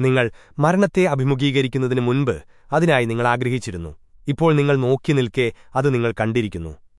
നിങ്ങൾ മരണത്തെ അഭിമുഖീകരിക്കുന്നതിന് മുൻപ് അതിനായി നിങ്ങൾ ആഗ്രഹിച്ചിരുന്നു. ഇപ്പോൾ നിങ്ങൾ നോക്കി നിൽക്കെ അത് നിങ്ങൾ കണ്ടിരിക്കുന്നു.